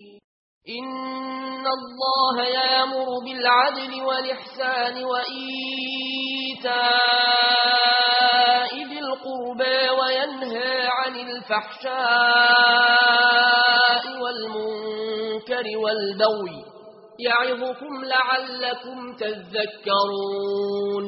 إن الله يامر بالعدل والإحسان وإيتاء ذي القربى وينهى عن الفحشاء والمنكر والبغي يعظكم لعلكم تذكرون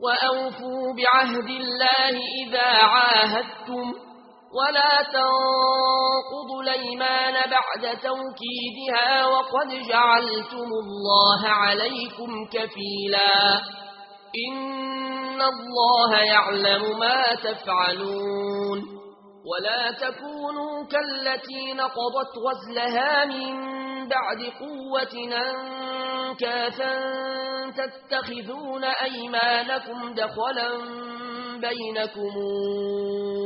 وأوفوا بعهد الله إذا عاهدتم ولا تنقضوا الأيمان بعد توكيدها وقد جعلتم الله عليكم كفيلا. إن الله يعلم ما تفعلون. ولا تكونوا كالتي نقضت وزلها من بعد قوة أنكاثا تتخذون أيمانكم دخلا بينكمون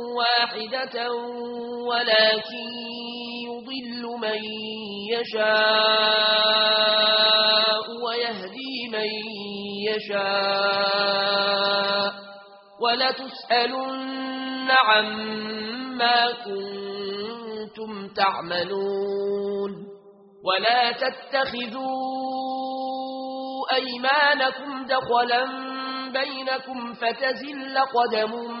واحدة ولكن يضل من يشاء ويهدي من يشاء ولتسألن عما كنتم تعملون ولا تتخذوا أيمانكم دخلا بينكم فتزل قدمون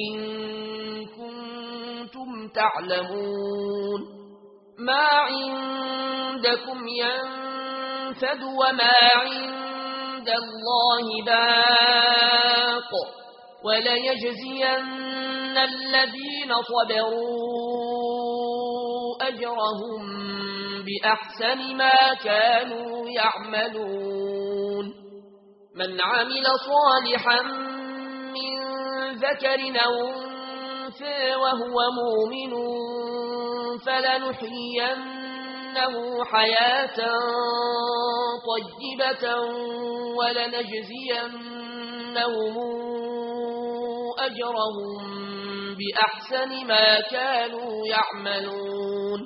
إن كنتم تعلمون ما عندكم ينفد وما عند الله باق وليجزين الذين صبروا أجرهم بأحسن ما كانوا يعملون من عمل صالحا ذكر أنثى وهو مؤمن فلنحيينه حياة طيبة ولنجزينهم أجرهم بأحسن ما كانوا يعملون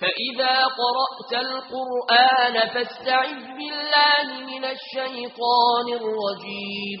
فإذا قرأت القرآن فاستعذ بالله من الشيطان الرجيم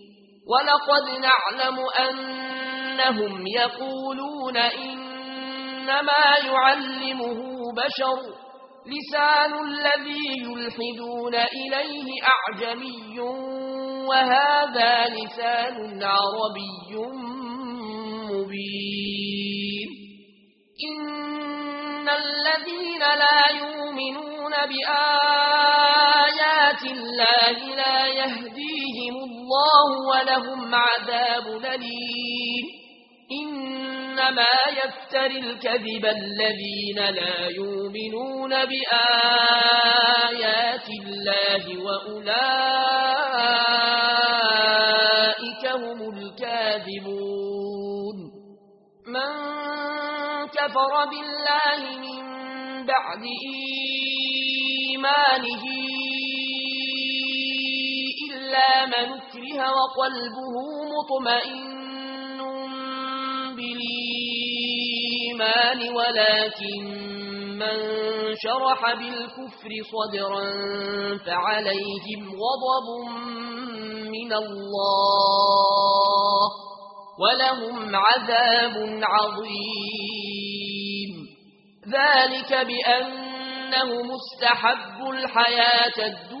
وَلَقَدْ نَعْلَمُ أَنَّهُمْ يَقُولُونَ إِنَّمَا يُعَلِّمُهُ بَشَرٌ لِسَانُ الَّذِي يُلْحِدُونَ إِلَيْهِ أَعْجَمِيٌّ وَهَذَا لِسَانٌ عَرَبِيٌّ مُبِينٌ إِنَّ الَّذِينَ لَا يُؤْمِنُونَ بِآيَاتِ اللَّهِ لَا يَهْدِيهِمُ الله ولهم عذاب لليم إنما يفتر الكذب الذين لا يؤمنون بآيات الله وأولئك هم الكاذبون. من كفر بالله من بعد إيمانه إلا من فيها وقلبه مطمئن بالإيمان ولكن من شرح بالكفر صدرا فعليهم غضب من الله ولهم عذاب عظيم. ذلك بأنه مستحب الحياة الدنيا